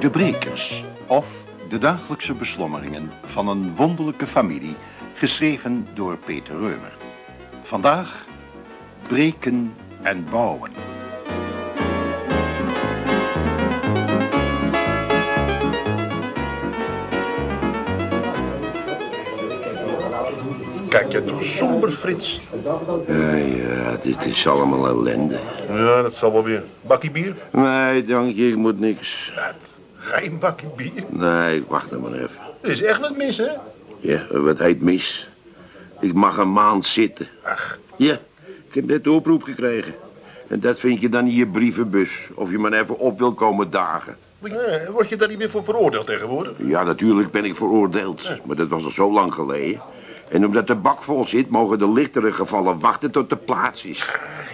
De Brekers, of de dagelijkse beslommeringen van een wonderlijke familie, geschreven door Peter Reumer. Vandaag breken en bouwen. Je toch somber, Frits? Ja, ja, dit is allemaal ellende. Ja, dat zal wel weer. Bakkie bier? Nee, dank je, ik moet niks. Wat? Geen bakkie bier? Nee, wacht nog maar even. Dat is echt niet mis, hè? Ja, wat heet mis? Ik mag een maand zitten. Ach, Ja, ik heb net de oproep gekregen. En dat vind je dan in je brievenbus. Of je maar even op wil komen dagen. eh, word je daar niet meer voor veroordeeld tegenwoordig? Ja, natuurlijk ben ik veroordeeld. Maar dat was al zo lang geleden. En omdat de bak vol zit, mogen de lichtere gevallen wachten tot de plaats is.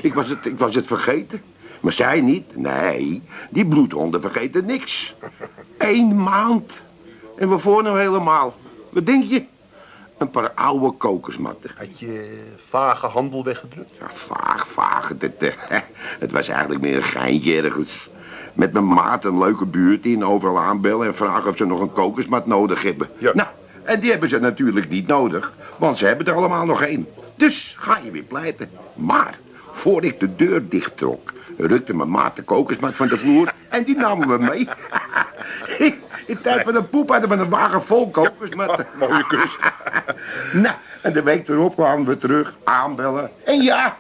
Ik was het, ik was het vergeten. Maar zij niet. Nee, die bloedhonden vergeten niks. Eén maand. En waarvoor nou helemaal? Wat denk je? Een paar oude kokersmatten. Had je vage handel weggedrukt? Ja, vaag, vaag. Het, het was eigenlijk meer een geintje ergens. Met mijn maat een leuke buurt in, overal aanbellen en vragen of ze nog een kokersmat nodig hebben. Ja. Nou, en die hebben ze natuurlijk niet nodig, want ze hebben er allemaal nog één. Dus ga je weer pleiten. Maar, voor ik de deur dicht trok, rukte mijn maat de kokersmat van de vloer en die namen we mee. In tijd van een poep hadden we een wagen vol kokersmatten. Mooie kus. Nou, en de week erop kwamen we terug, aanbellen. En ja,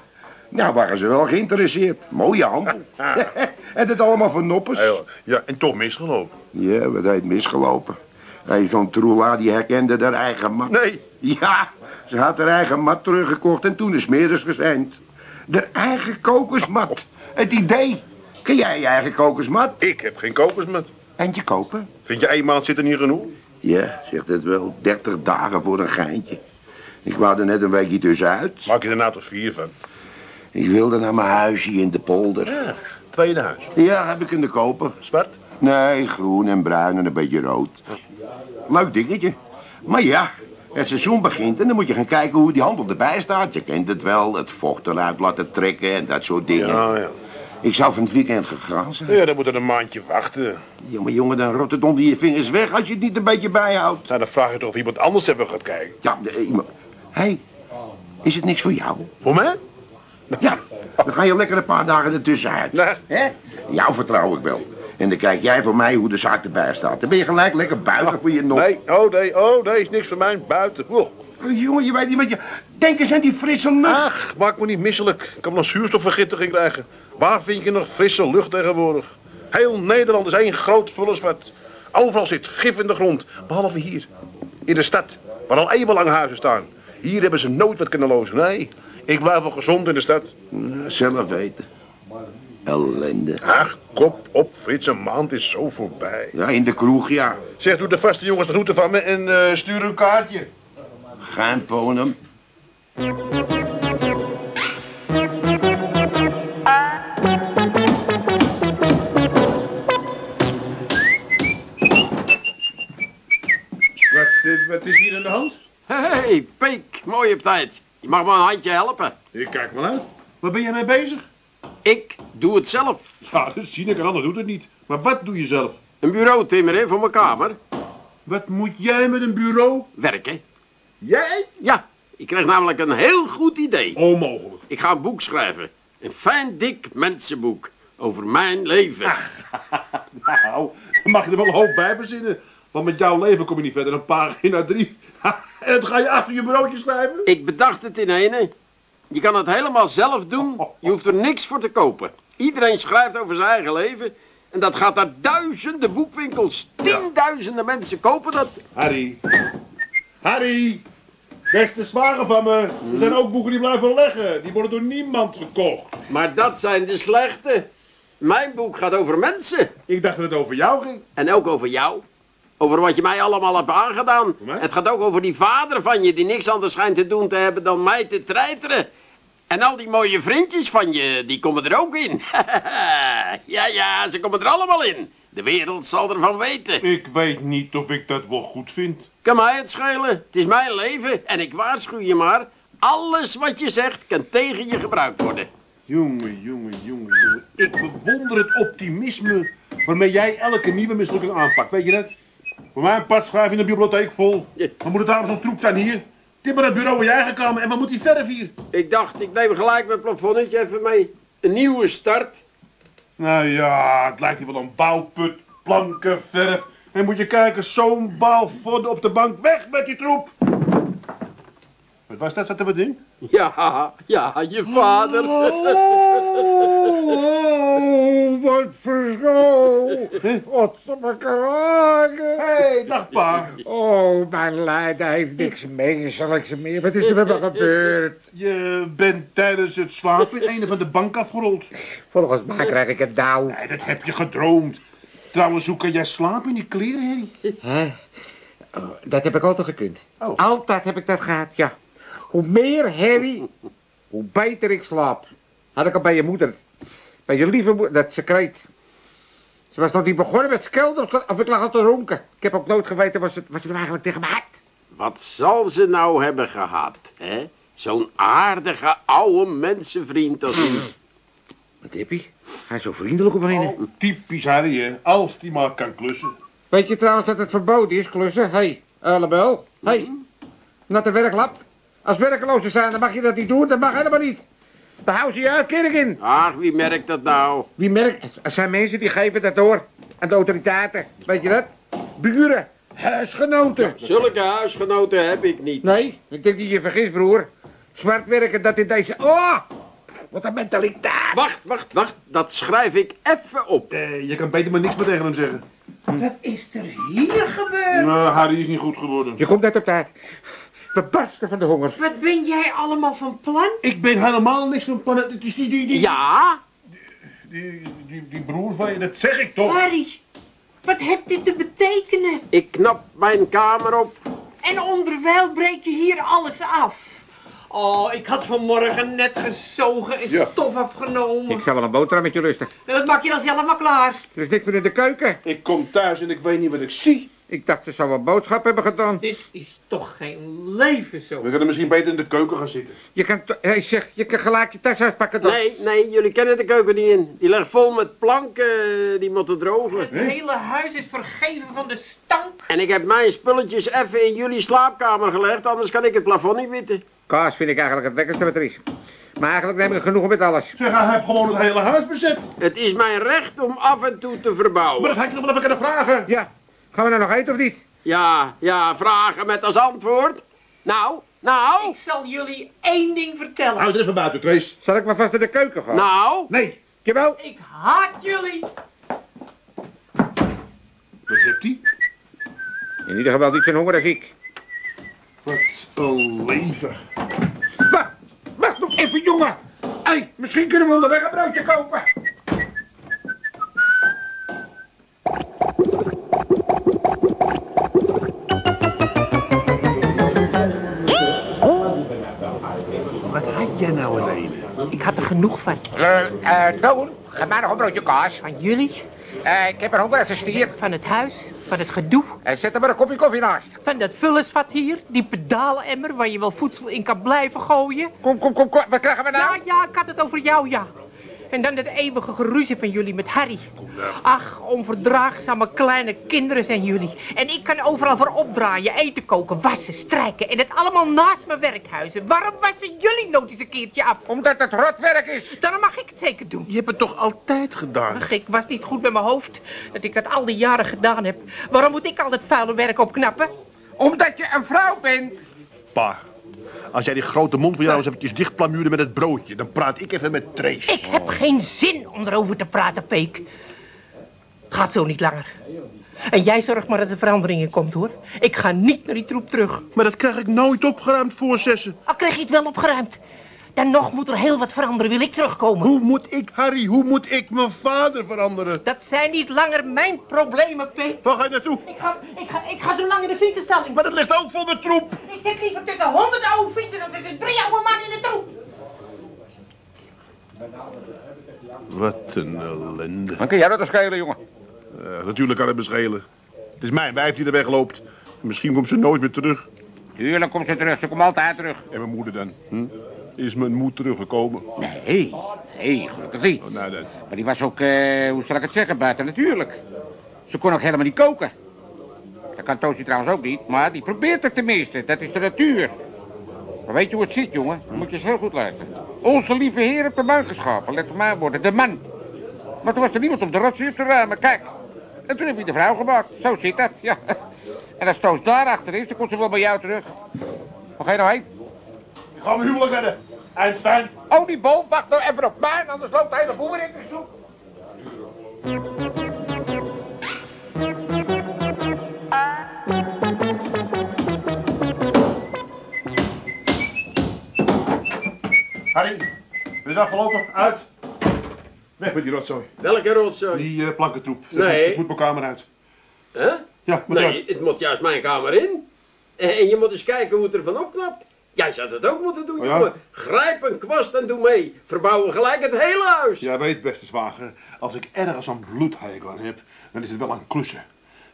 nou waren ze wel geïnteresseerd. Mooie handel. en het allemaal van noppes. Ja, ja, en toch misgelopen. Ja, wat heet misgelopen. Hey, Zo'n troela die herkende haar eigen mat. Nee. Ja, ze had haar eigen mat teruggekocht en toen is meer gezeind. De eigen kokersmat. Het idee. Ken jij je eigen kokersmat? Ik heb geen kokersmat. Eentje kopen? Vind je één maand zitten niet genoeg? Ja, zegt het wel. 30 dagen voor een geintje. Ik wou er net een weekje tussenuit. Maak je er nou toch vier van? Ik wilde naar mijn huisje in de polder. Ja, tweede huis. Ja, heb ik kunnen kopen. Zwart? Nee, groen en bruin en een beetje rood. Leuk dingetje. Maar ja, het seizoen begint en dan moet je gaan kijken hoe die handel erbij staat. Je kent het wel, het vocht eruit laten trekken en dat soort dingen. Ja, ja. Ik zou van het weekend gegaan zijn. Ja, dan moet er een maandje wachten. Ja, maar jongen, dan rot het onder je vingers weg als je het niet een beetje bijhoudt. Nou, dan vraag je toch of iemand anders even gaat kijken. Ja, de- iemand... Hé, hey, is het niks voor jou? Voor mij? Ja, dan ga je lekker een paar dagen ertussenuit. Nee. Hè? Jou vertrouw ik wel. En dan kijk jij voor mij hoe de zaak erbij staat. Dan ben je gelijk lekker buigen voor je nog. Nee, oh nee, oh nee, is niks voor mij. Buiten. Oh, jongen, je weet niet wat je... Denk eens aan die frisse lucht. Ach, maak me niet misselijk. Ik kan een zuurstofvergiftiging krijgen. Waar vind je nog frisse lucht tegenwoordig? Heel Nederland is één groot vullersvat. Overal zit gif in de grond, behalve hier. In de stad, waar al eeuwenlang huizen staan. Hier hebben ze nooit wat kunnen lozen. Nee, ik blijf wel gezond in de stad. Nou, zelf weten. Ellende. Ach, kop op, Frits, een maand is zo voorbij. Ja, in de kroeg, ja. Zeg, doe de vaste jongens de groeten van me en eh, stuur een kaartje. Geen ponem. Wat, eh, wat is hier aan de hand? Hey, Peek, mooi op tijd. Je mag me een handje helpen. Ik kijk maar uit. Waar ben jij mee bezig? Ik doe het zelf. Ja, dat zie ik, een ander doet het niet. Maar wat doe je zelf? Een bureau timmeren voor mijn kamer. Wat moet jij met een bureau? Werken. Jij? Ja, ik kreeg namelijk een heel goed idee. Onmogelijk. Ik ga een boek schrijven. Een fijn, dik mensenboek. Over mijn leven. Nou, dan mag je er wel een hoop bij verzinnen. Want met jouw leven kom je niet verder dan pagina drie. en dat ga je achter je bureautje schrijven? Ik bedacht het in ene. Je kan het helemaal zelf doen. Je hoeft er niks voor te kopen. Iedereen schrijft over zijn eigen leven. En dat gaat naar duizenden boekwinkels. Tienduizenden mensen kopen dat. Harry. Harry. Beste zwager van me. Er zijn ook boeken die blijven leggen. Die worden door niemand gekocht. Maar dat zijn de slechte. Mijn boek gaat over mensen. Ik dacht dat het over jou ging. En ook over jou. Over wat je mij allemaal hebt aangedaan. Het gaat ook over die vader van je die niks anders schijnt te doen te hebben dan mij te treiteren. En al die mooie vriendjes van je, die komen er ook in. ja, ja, ze komen er allemaal in. De wereld zal ervan weten. Ik weet niet of ik dat wel goed vind. Kan mij het schelen. Het is mijn leven en ik waarschuw je maar. Alles wat je zegt kan tegen je gebruikt worden. Jongen, jongen, jongen, jongen. Ik bewonder het optimisme waarmee jij elke nieuwe mislukking aanpakt. Weet je dat? Voor mijn part schrijf in de bibliotheek vol. Ja. Dan moet het daarom zo'n troep zijn hier. Timmer het bureau in je eigen kamer en wat moet die verf hier? Ik dacht, ik neem gelijk mijn plafonnetje even mee. Een nieuwe start. Nou ja, het lijkt hier wel een bouwput, planken, verf. En moet je kijken, zo'n baal vodden op de bank. Weg met die troep! Wat was dat, zat er wat ding? Ja, ja, je vader. Oh, wat verschil. Wat ze me kraken. Hé, hey, dag pa. Oh, mijn lijden heeft niks menselijks meer. Wat is er met me gebeurd? Je bent tijdens het slapen in een van de bank afgerold. Volgens mij krijg ik het dauw. Nee, dat heb je gedroomd. Trouwens, hoe kan jij slapen in die kleren? Hè? Oh, dat heb ik altijd gekund. Oh. Altijd heb ik dat gehad, ja. Hoe meer herrie, hoe beter ik slaap. Had ik al bij je moeder. Bij je lieve moeder, dat secreet. Ze was nog niet begonnen met schelden of, ze- of ik lag al te ronken. Ik heb ook nooit geweten wat ze, wat ze nou eigenlijk tegen me had. Wat zal ze nou hebben gehad, hè? Zo'n aardige oude mensenvriend als u. Wat heb je? Hij is zo vriendelijk op een. Oh, typisch Harry, hè. Als die maar kan klussen. Weet je trouwens dat het verboden is, klussen? Hé, hey, Ellebel. Hé, hey, naar de werklap. Als werkelozen zijn, dan mag je dat niet doen. Dat mag helemaal niet. Daar houden ze je uitkering in. Ach, wie merkt dat nou? Wie merkt... Er zijn mensen die geven dat door. Aan de autoriteiten. Weet je dat? Buren. Huisgenoten. Zulke huisgenoten heb ik niet. Nee, ik denk dat je je vergist, broer. Zwart werken, dat in deze... Oh, wat een mentaliteit. Wacht, wacht, wacht. Dat schrijf ik even op. Eh, je kan beter maar niks meer tegen hem zeggen. Wat is er hier gebeurd? Nou, Harry is niet goed geworden. Je komt net op tijd. We barsten van de honger. Wat ben jij allemaal van plan? Ik ben helemaal niks van planeet. Het is die, die, die, Ja? die, die, die broer van je, dat zeg ik toch? Harry, wat heeft dit te betekenen? Ik knap mijn kamer op. En onderwijl breek je hier alles af. Oh, ik had vanmorgen net gezogen en Ja. stof afgenomen. Ik zal wel een boterhammetje lusten. Dat maak je dan zelf maar klaar. Er is niks meer in de keuken. Ik kom thuis en ik weet niet wat ik zie. Ik dacht ze zou wel boodschap hebben gedaan. Dit is toch geen leven zo. We kunnen misschien beter in de keuken gaan zitten. Je kan... Hé, zeg, je kan gelijk je tas uitpakken dan. Nee, nee, jullie kennen de keuken niet in. Die ligt vol met planken, die moeten drogen. Het hele huis is vergeven van de stank. En ik heb mijn spulletjes even in jullie slaapkamer gelegd, anders kan ik het plafond niet witten. Kaas vind ik eigenlijk het lekkerste wat er is. Maar eigenlijk neem ik genoegen met alles. Zeg, hij heeft gewoon het hele huis bezet. Het is mijn recht om af en toe te Maar verbouwen. dat had je nog wel even kunnen vragen. Ja, gaan we nou nog eten of niet? Ja, ja, vragen met als antwoord. Nou, nou, Ik zal jullie één ding vertellen. Houd er even buiten, Trace. Zal ik maar vast in de keuken gaan? nou. Nee. Jawel. Ik haat jullie. Wat hebt hij? In ieder geval niet zo'n honger als ik. Wat een leven. Wacht, wacht nog even, jongen. Hé, misschien kunnen we onderweg een broodje kopen. Ik had er genoeg van. Eh, Toon, ga maar nog een broodje kaas. Van jullie, Eh, ik heb er honger als een stier. van het huis, van het gedoe, En zet er maar een kopje koffie naast. van dat vullersvat hier, die pedalemmer waar je wel voedsel in kan blijven gooien. Kom, kom, kom, kom. Wat krijgen we nou? Ja, ja, ik had het over jou, ja. En dan dat eeuwige geruzie van jullie met Harry. Ach, onverdraagzame kleine kinderen zijn jullie. En ik kan overal voor opdraaien, eten koken, wassen, strijken. En het allemaal naast mijn werkhuizen. Waarom wassen jullie nooit eens een keertje af? Omdat het rotwerk is. Dan mag ik het zeker doen. Je hebt het toch altijd gedaan? Ach, ik was niet goed met mijn hoofd dat ik dat al die jaren gedaan heb. Waarom moet ik al dat vuile werk opknappen? Omdat je een vrouw bent. Pa, als jij die grote mond van jou eens eventjes dichtplamuurde met het broodje, dan praat ik even met Trace. Ik heb geen zin om erover te praten, Peek. Het gaat zo niet langer. En jij zorgt maar dat er verandering in komt, hoor. Ik ga niet naar die troep terug. Maar dat krijg ik nooit opgeruimd voor zessen. Al krijg je het wel opgeruimd. Dan nog moet er heel wat veranderen, wil ik terugkomen. Hoe moet ik, Harry, hoe moet ik mijn vader veranderen? Dat zijn niet langer mijn problemen, Peek. Waar ga je naartoe? Ik ga, ik ga, ik ga zo lang in de fietsenstalling. Maar dat ligt ook vol met troep. Ik zit liever tussen honderd oude fietsen dan tussen drie oude mannen in de troep. Wat een ellende. Dan kun jij dat schelen, jongen. Eh, natuurlijk kan het me schelen. Het is mijn wijf die er wegloopt. Misschien komt ze nooit meer terug. Tuurlijk komt ze terug, ze komt altijd terug. En mijn moeder dan? Hm? Is mijn moeder teruggekomen? Nee, nee, gelukkig niet. Oh, nou. Maar die was ook, eh, hoe zal ik het zeggen, buiten natuurlijk. Ze kon ook helemaal niet koken. Dat kan Toosje trouwens ook niet, maar die probeert het tenminste. Dat is de natuur. Maar weet je hoe het zit, jongen? Dan moet je eens heel goed luisteren. Onze lieve heer heeft de man geschapen, let op mijn woorden, de man. Maar toen was er niemand om de rotzuur te ruimen, kijk. En toen heb je de vrouw gemaakt, zo zit dat, ja. En als Toos daarachter is, dan komt ze wel bij jou terug. Waar ga je nou heen? Ik ga mijn huwelijk redden. Einstein. Oh, die boom, wacht nou even op mij, anders loopt de hele boer in de soep. Harry, we is afgelopen. Uit. Weg met die rotzooi. Welke rotzooi? Die eh, plankentroep. Nee. Ik moet mijn kamer uit. Hè? Ja, moet Nee, uit. het moet juist mijn kamer in. En, en je moet eens kijken hoe het ervan opknapt. Jij zou het ook moeten doen, Oh ja? jongen. Grijp een kwast en doe mee. Verbouwen gelijk het hele huis. Jij weet, beste zwager, als ik ergens een bloedhekel aan heb, dan is het wel aan klussen.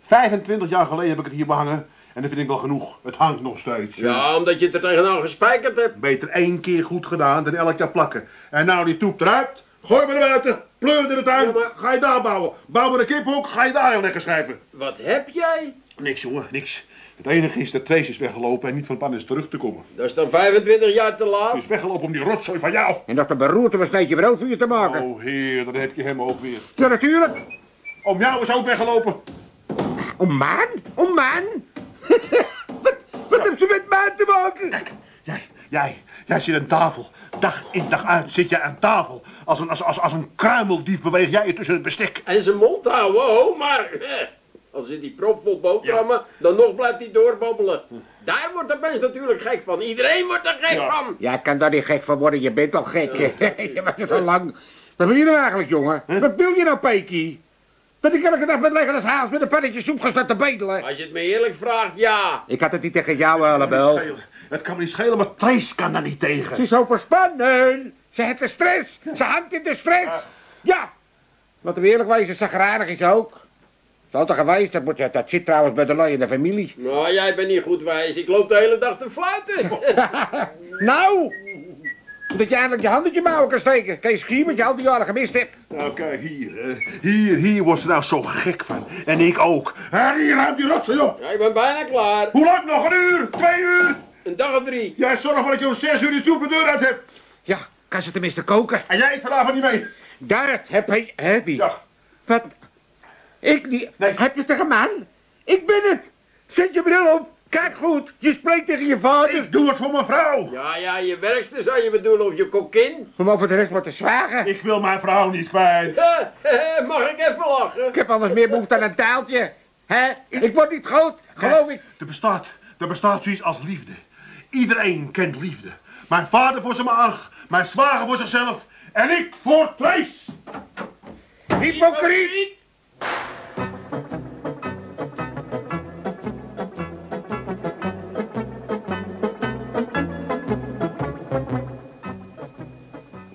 25 jaar geleden heb ik het hier behangen en dat vind ik wel genoeg. Het hangt nog steeds. Ja, omdat je het er tegenaan gespijkerd hebt. Beter één keer goed gedaan dan elk jaar plakken. En nou die troep eruit, gooi me naar buiten, pleur in de tuin, Ja, maar- ga je daar bouwen. Bouw me een kiphok, ga je daar heel lekker schrijven. Wat heb jij? Niks jongen, niks. Het enige is dat Trace is weggelopen en niet van plan is terug te komen. Dat is dan 25 jaar te laat. Hij is weggelopen om die rotzooi van jou. En nog te beroerd om een sneetje brood voor je te maken. Oh heer, dan heb je hem ook weer. Ja, natuurlijk. Om jou is ook weggelopen. Om man? Om man? wat, wat heeft ze met man te maken? Jij, jij, jij zit aan tafel. Dag in dag uit zit jij aan tafel. Als een, als, als, als een kruimeldief beweeg jij je tussen het bestek. En zijn mond houden, oh, maar... eh, Als zit die propvol boterhammen, dan nog blijft hij doorbabbelen. Daar wordt de mens natuurlijk gek van. Iedereen wordt er gek Ja. van. Jij kan daar niet gek van worden, je bent al gek. je was het al lang. Wat wil je nou eigenlijk, jongen? Wat wil je nou, Peekie? Dat ik elke dag met lekkere haas met een pannetje soep ga staan te bedelen. Als je het me eerlijk vraagt, ja. Ik had het niet tegen jou, Het Het kan me niet schelen, maar Trace kan daar niet Ze tegen. is overspannen. Ze heeft de stress. Ze hangt in de stress. Ja. Wat we eerlijk wezen, zagrijnig is ze ook. Is altijd geweest, dat, moet, je- dat zit trouwens bij de lui in de familie. Nou, jij bent niet goed wijs. Ik loop de hele dag te fluiten. Nou! Dat je eindelijk je hand uit je mouwen kan steken. Kan je zien wat je al die jaren gemist hebt. Nou kijk, hier. hier, hier wordt ze nou zo gek van. En ik ook. Harry, ruim die rotzooi op. Ja, ik ben bijna klaar. Hoe lang nog? Een uur? Twee uur? Een dag of drie. Jij zorgt maar dat je om zes uur die troep de deur uit hebt. Ja, kan ze tenminste koken. En jij eet vanavond niet mee. Dat heb hij, heb hij. Ja. Wat? Ik niet. Nee. Heb je tegen man? Ik ben het. Zet je bril op. Kijk goed. Je spreekt tegen je vader. Ik doe het voor mijn vrouw. Ja, ja, je werkster zou je bedoelen of je kokkin. Om over de rest maar te zwagen. Ik wil mijn vrouw niet kwijt. Mag ik even lachen? Ik heb anders meer behoefte aan een taaltje. Hè? Ik word niet groot, geloof ik. Er bestaat, er bestaat zoiets als liefde. Iedereen kent liefde. Mijn vader voor zijn maag, mijn zwager voor zichzelf en ik voor Trace. Hypocriet.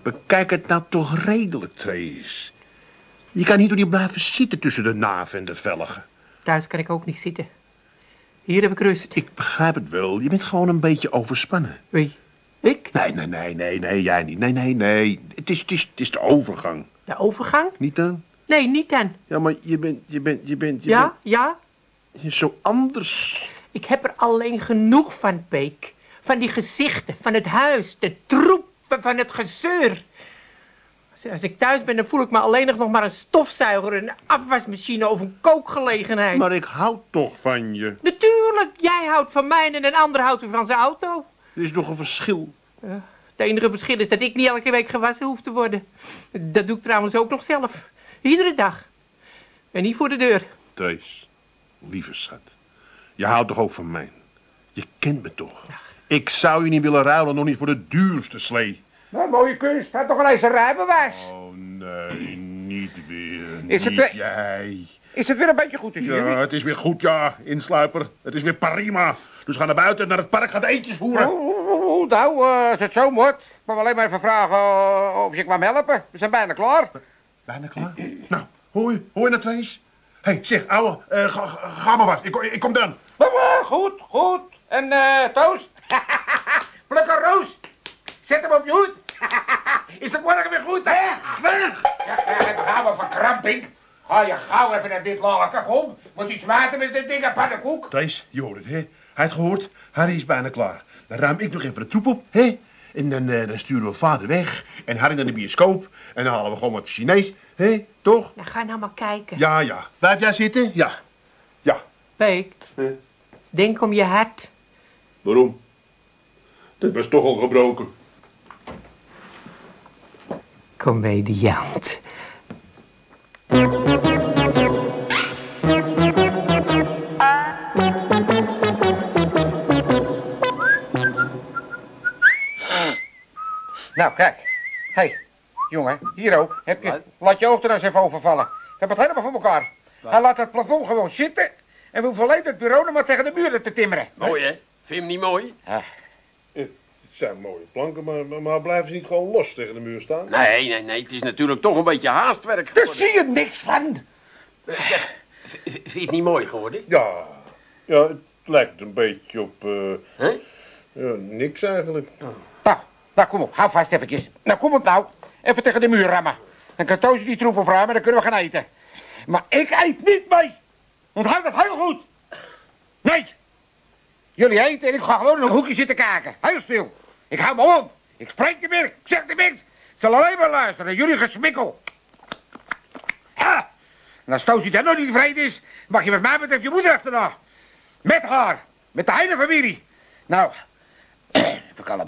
Bekijk het nou toch redelijk, Trace. Je kan niet door die blijven zitten tussen de naaf en de velgen. Thuis kan ik ook niet zitten. Hier heb ik rust. Ik begrijp het wel, je bent gewoon een beetje overspannen. Wie? Ik? Nee, nee, nee, nee, nee, jij niet. Nee, nee, nee. Het is, het is, het is de overgang. De overgang? Niet dan? Nee, niet dan. Ja, maar je bent, je bent, je bent, je Ja, ja. bent zo anders. Ik heb er alleen genoeg van, Peek. Van die gezichten, van het huis, de troep, van het gezeur. Als- ik thuis ben, dan voel ik me alleen nog maar een stofzuiger, een afwasmachine of een kookgelegenheid. Maar ik hou toch van je. Natuurlijk, jij houdt van mij en een ander houdt weer van zijn auto. Er is nog een verschil. Het enige verschil is dat ik niet elke week gewassen hoef te worden. Dat doe ik trouwens ook nog zelf. Iedere dag. En niet voor de deur. Trace, lieve schat. Je houdt toch ook van mij? Je kent me toch? Ik zou je niet willen ruilen, nog niet voor de duurste slee. Nou, mooie kunst. Had toch al eens een rijbewijs. Oh nee, niet weer. Is het niet jij. Is het weer een beetje goed tussen Ja, jullie? het is weer goed, ja, insluiper. Het is weer prima. Dus ga naar buiten, naar het park, gaat eentjes voeren. Oh, oh, oh, nou, eh, als het zo moet. Ik wou alleen maar even vragen eh, of je kwam helpen. We zijn bijna klaar. Bijna klaar. Nou, hoor je, hoor je naar Trace? Hé, hey, zeg, ouwe, eh, ga, maar wat. Ik, ik kom dan. Goed, goed. En eh toast? Zet hem op je hoed. Is het morgen weer goed? Weg, weg. Ja, ja, gaan we verkramping. Ga je gauw even naar dit lolke, kom. Moet iets water met dit ding en pannenkoek. Trace, je hoort het, hè? Hij heeft gehoord, Harry is bijna klaar. Dan ruim ik nog even de troep op, hè? En dan, eh, dan sturen we vader weg. En Harry naar de bioscoop. En dan halen we gewoon wat Chinees, hè? Toch? Nou, ga nou maar kijken. Ja, ja. Blijf jij zitten? Ja. Ja. Peek, denk om je hart. Waarom? Dat was toch al gebroken. Comediant. Nou, kijk. Hé, hey, jongen, hier ook. Heb je, laat je oog er eens even overvallen. We hebben het helemaal voor elkaar. Hij laat het plafond gewoon zitten. En we hoeven alleen het bureau nog maar tegen de muren te timmeren. Mooi, hè? Vind je hem niet mooi? Het zijn mooie planken, maar, maar, blijven ze niet gewoon los tegen de muur staan? Nee, nee, nee. Het is natuurlijk toch een beetje haastwerk Daar geworden. zie je niks van. Zeg, v- v- vind je het niet mooi geworden? Ja. Ja, het lijkt een beetje op... eh, Hè? ja, niks eigenlijk. Nou, nou kom op, hou vast eventjes. Nou, kom op nou. Even tegen de muur rammen. Dan kan Toosje die troep opruimen, dan kunnen we gaan eten. Maar ik eet niet mee. Onthoud dat heel goed. Nee. Jullie eten en ik ga gewoon in een hoekje zitten kijken. Heel stil. Ik hou me om. Ik spreek niet meer. Ik zeg niet meer. Ik zal alleen maar luisteren. Jullie gesmikkel. Ah. En als Toosje dan nog niet tevreden is, mag je met mij betreft je moeder achterna. Met haar. Met de hele familie. Nou, even kalm.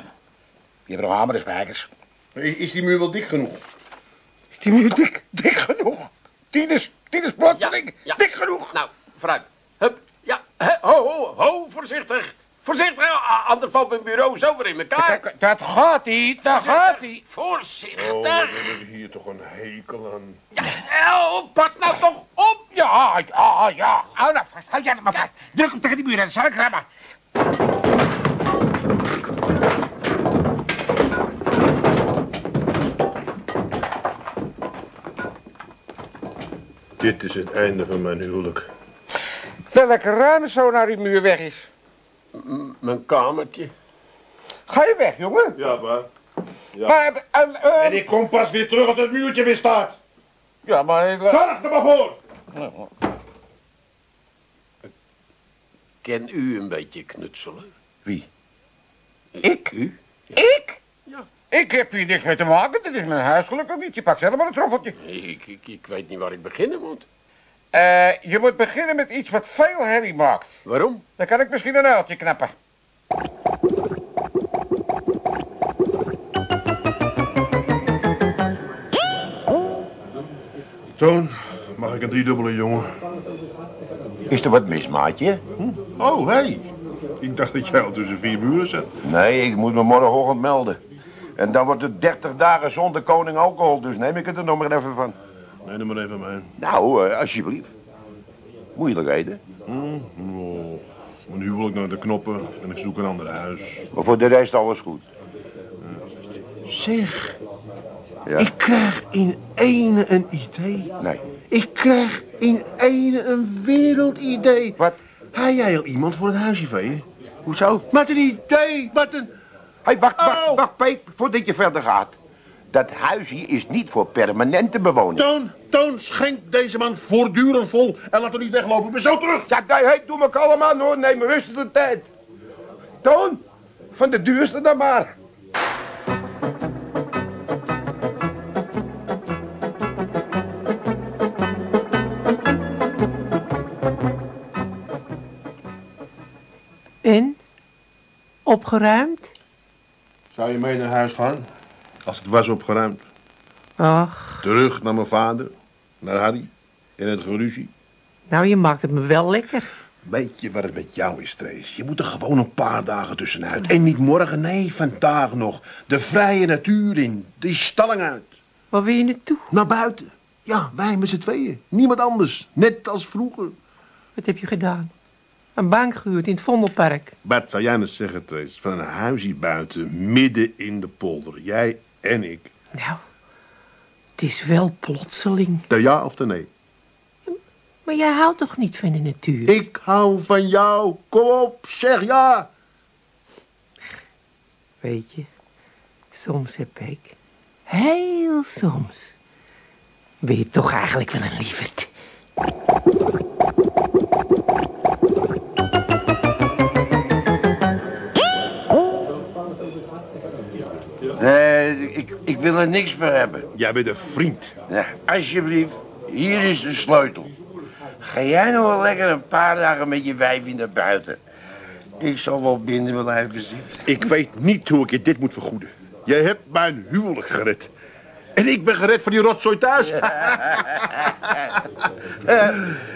Je hebt nog hamer en spijkers. Is, is die muur wel dik genoeg? Is die muur dik, dik genoeg? Tienes, tienes plotseling, ja. dik genoeg. Nou, vooruit. Hup. Ja, ho, ho, ho, voorzichtig. Voorzichtig, anders valt mijn bureau zo weer in elkaar. Kijk, dat gaat niet, dat gaat niet. Voorzichtig. Oh, wat hebben we hier toch een hekel aan. Ja, oh, pas nou toch op. Ja, ja, ja. Hou nou vast, hou jij maar vast. Druk hem tegen die muur en dan zal ik rammen. Dit is het einde van mijn huwelijk. Welk ruim zo naar die muur weg is. Mijn kamertje. Ga je weg, jongen? Ja, maar... Maar, eh, eh, En ik kom pas weer terug als het muurtje weer staat. ja, maar... eh, Zorg er maar voor. Ken u een beetje knutselen? Wie? Ik? U? Ik? Ja. Ik heb hier niks mee te maken. Dit is mijn huis gelukkig niet. Je pakt zelf maar een troffeltje. Ik, ik, ik weet niet waar ik beginnen moet. Eh, je moet beginnen met iets wat veel herrie maakt. Waarom? Dan kan ik misschien een uiltje knappen. Toon, mag ik een driedubbele jongen? Is er wat mis, maatje? Oh, hé. Hey. Ik dacht dat jij al tussen vier muren zat. Nee, ik moet me morgenochtend melden. En dan wordt het 30 dagen zonder koning alcohol, dus neem ik het er nog maar even van. Nee, doe maar even mee. Nou, eh, alsjeblieft. Moeilijkheden. Oh, een huwelijk naar de knoppen en ik zoek een ander huis. Maar voor de rest alles goed. Zeg, Ja? ik krijg in ene een idee. Nee. Ik krijg in ene een wereldidee. Wat? Hij jij al iemand voor het huisje? Hoezo? Wat een idee, wat een... Hé, hey, wacht, wacht, wacht, Peet, voordat je verder gaat. Dat huisje is niet voor permanente bewoners. Toon, Toon, schenk deze man voortdurend vol en laat hem niet weglopen. Ik ben zo terug. Ja, nee, hey, doe me kalm aan hoor, neem rustig de tijd. Toon, van de duurste dan maar. En? Opgeruimd? Zou je mee naar huis gaan? Als het was opgeruimd. Ach, Terug naar mijn vader, naar Harry en het geruzie. nou je maakt het me wel lekker. Weet je wat het met jou is, Trace? Je moet er gewoon een paar dagen tussenuit. En niet morgen, nee, vandaag nog. De vrije natuur in, die stalling uit. Waar wil je naartoe? Naar buiten. Ja, wij met z'n tweeën. Niemand anders. Net als vroeger. Wat heb je gedaan? Een bank gehuurd in het Vondelpark. Wat zou jij nou zeggen, Trace? Van een huisje buiten, midden in de polder. Jij en ik. Nou, het is wel plotseling. De ja of de nee? Maar jij houdt toch niet van de natuur? Ik hou van jou. Kom op, zeg ja. Weet je, soms heb ik, heel soms, ben je toch eigenlijk wel een lieverd. Nee, ik, ik wil er niks meer hebben. Jij bent een vriend. Ja, alsjeblieft, hier is de sleutel. Ga jij nog wel lekker een paar dagen met je wijfie naar buiten. Ik zal wel binnen blijven zitten. Ik weet niet hoe ik je dit moet vergoeden. Jij hebt mijn huwelijk gered. En ik ben gered van die rotzooi thuis.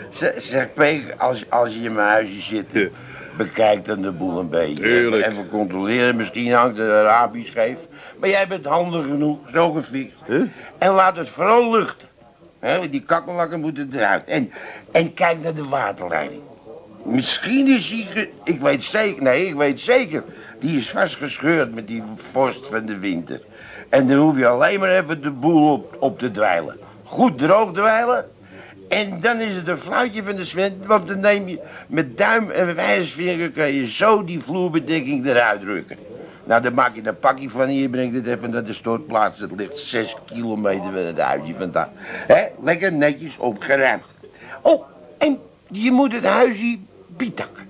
Zeg, zeg Peek, als, als je in mijn huisje zit, Ja. Bekijk dan de boel een beetje. Tuurlijk. Even controleren, misschien hangt het Arabisch scheef. Maar jij bent handig genoeg, zo gefixt. Huh? En laat het vooral luchten. Hè, die kakkelakken moeten eruit. En, en kijk naar de waterleiding. Misschien is die, ik weet zeker, nee, ik weet zeker, die is vastgescheurd met die vorst van de winter. En dan hoef je alleen maar even de boel op, op te dweilen. Goed droog dweilen. En dan is het een fluitje van de Sven, want dan neem je met duim en wijsvinger kan je zo die vloerbedekking eruit drukken. Nou, dan maak je een pakje van je brengt het even naar de stortplaats. Het ligt zes kilometer van het huisje vandaan. Hè, lekker netjes opgeruimd. Oh, en je moet het huisje bietakken.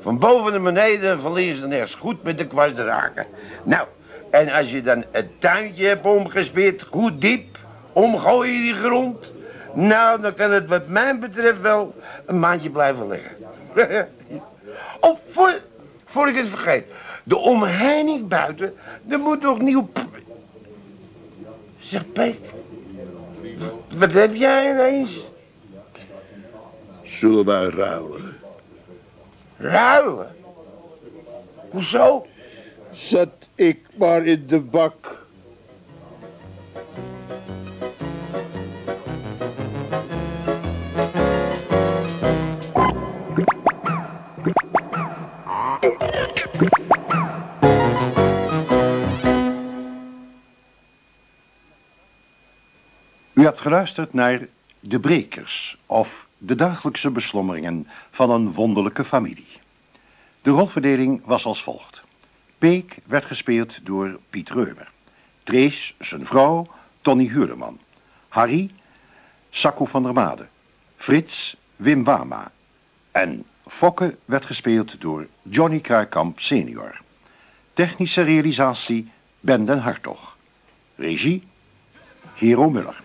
Van boven naar beneden en van links naar rechts. Goed met de kwast raken. Nou, en als je dan het tuintje hebt omgespeerd, goed diep, omgooien die grond. Nou, dan kan het wat mij betreft wel een maandje blijven liggen. oh, voor, voor ik het vergeet. De omheining buiten, er moet nog nieuw... Zeg, Peek, wat heb jij ineens? Zullen wij ruilen? Ruilen? Hoezo? Zet ik maar in de bak. Geluisterd naar De Brekers of de dagelijkse beslommeringen van een wonderlijke familie. De rolverdeling was als volgt. Peek werd gespeeld door Piet Reumer. Trees, zijn vrouw, Tony Huurdeman. Harry, Sakko van der Made. Frits, Wim Wama. En Fokke werd gespeeld door Johnny Kruikamp senior. Technische realisatie Ben den Hartog. Regie, Hero Muller.